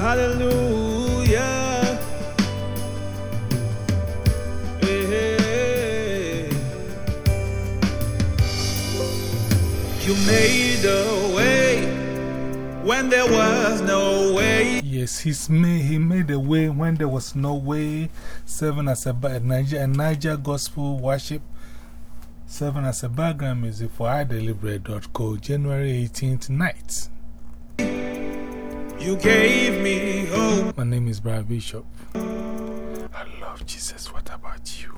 Hallelujah. Hey. You made a way when there was no way. Yes, he's made, he made a way when there was no way. Seven as a, a, Niger, a Niger gospel worship. Seven as a background music for iDeliberate.co, January 18th night. You gave me hope. My name is Brad Bishop. I love Jesus. What about you?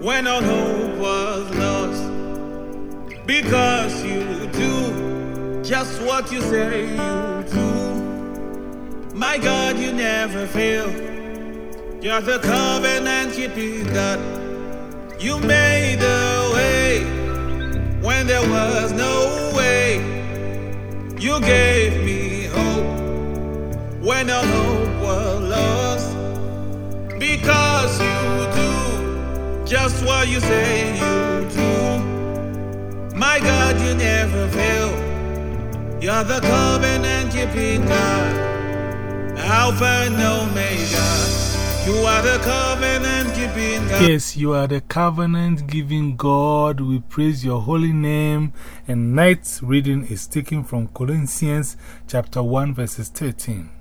When all hope was lost, because you do just what you say you do. My God, you never fail. You're the covenant keeping God. You made a way when there was no way. You gave me hope when all hope was lost. Because you do just what you say you do. My God, you never fail. You're the covenant keeping God, Alpha and Omega. You are the covenant keeping God. Yes, you are the covenant giving God. We praise your holy name. And night's reading is taken from Colossians chapter 1, verses 13.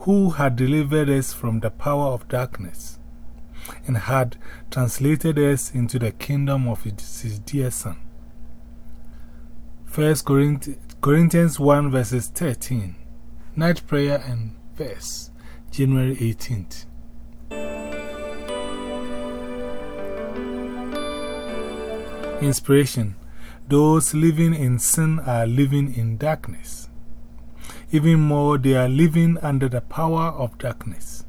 Who had delivered us from the power of darkness and had translated us into the kingdom of his dear Son. 1 Corinthians 1, verses 13. Night prayer and verse. January 18th. Inspiration Those living in sin are living in darkness. Even more, they are living under the power of darkness.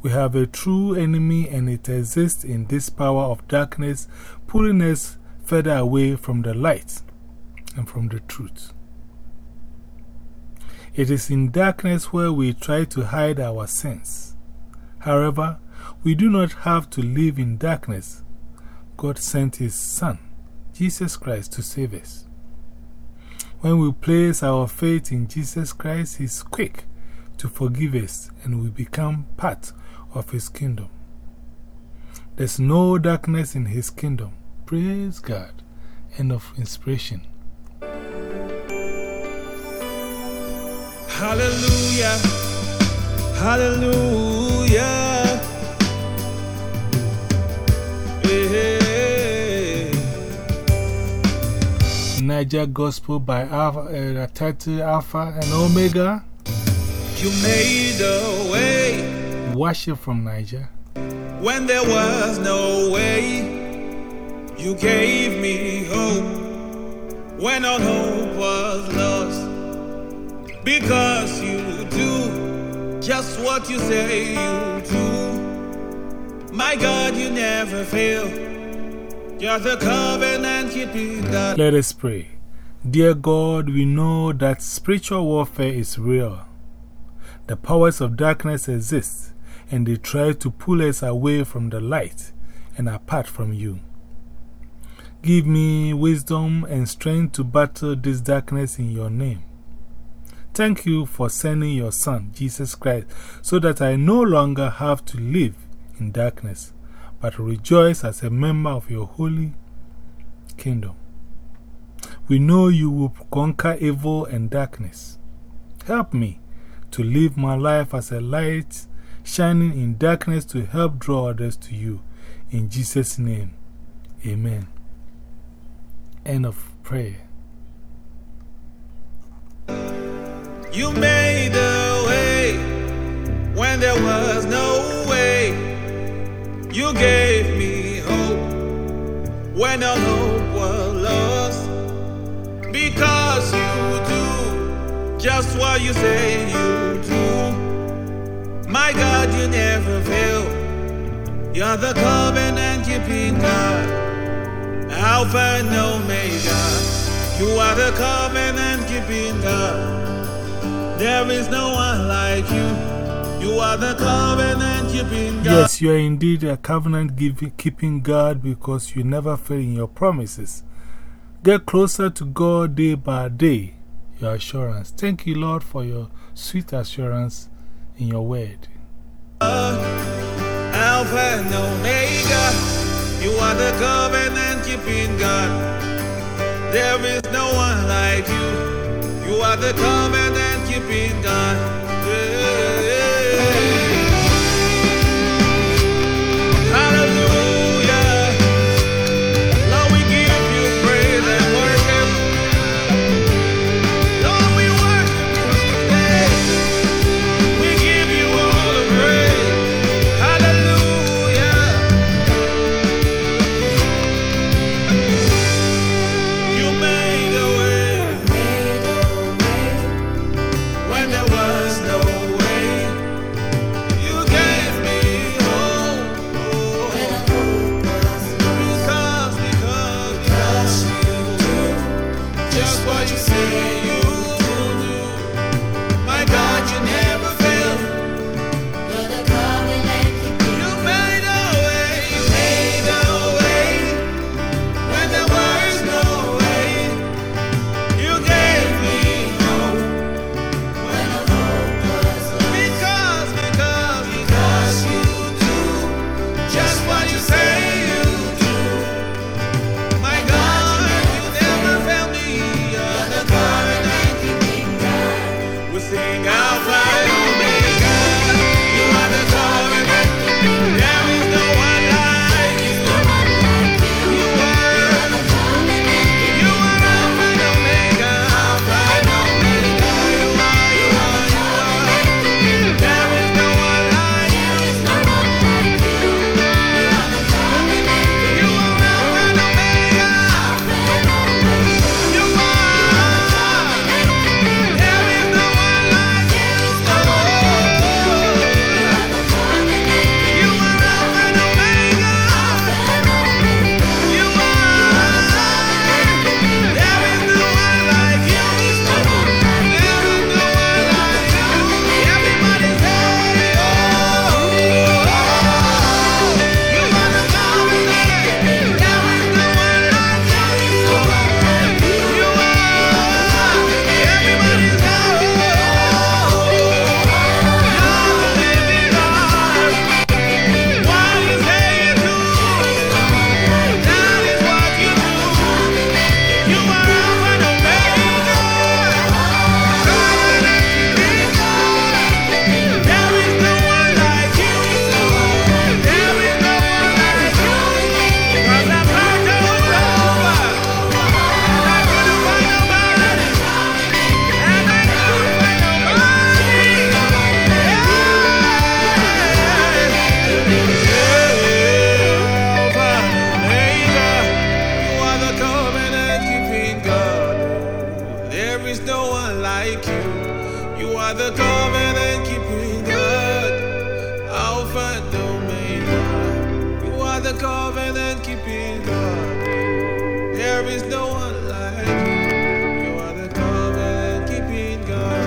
We have a true enemy, and it exists in this power of darkness, pulling us further away from the light and from the truth. It is in darkness where we try to hide our sins. However, we do not have to live in darkness. God sent His Son, Jesus Christ, to save us. When we place our faith in Jesus Christ, He is quick to forgive us and we become part of His kingdom. There's no darkness in His kingdom. Praise God. End of inspiration. Hallelujah. Hallelujah. Niger Gospel by Alpha,、uh, Alpha and Omega. You made a way. Worship from Niger. When there was no way, you gave me hope. When all hope was lost. Because you do just what you say you do. My God, you never fail. Let us pray. Dear God, we know that spiritual warfare is real. The powers of darkness exist, and they try to pull us away from the light and apart from you. Give me wisdom and strength to battle this darkness in your name. Thank you for sending your Son, Jesus Christ, so that I no longer have to live in darkness, but rejoice as a member of your holy kingdom. We know you will conquer evil and darkness. Help me to live my life as a light shining in darkness to help draw others to you. In Jesus' name, amen. End of prayer. You made a way when there was no. You gave me hope when all hope was lost. Because you do just what you say you do. My God, you never fail. You're the covenant keeping God, Alpha and Omega. You are the covenant keeping God. There is no one like you. You are the covenant. Yes, you are indeed a covenant keeping God because you never fail in your promises. Get closer to God day by day, your assurance. Thank you, Lord, for your sweet assurance in your word. Uh, Alpha and Omega, you are the covenant keeping God. There is no one like you. You are the covenant keeping God. Are the covenant God, Alpha and Omega. You are the covenant keeping God. There is no one like you. You are the covenant keeping God.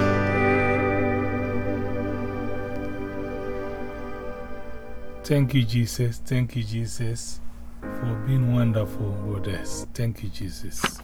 Thank you, Jesus. Thank you, Jesus, for being wonderful with us. Thank you, Jesus.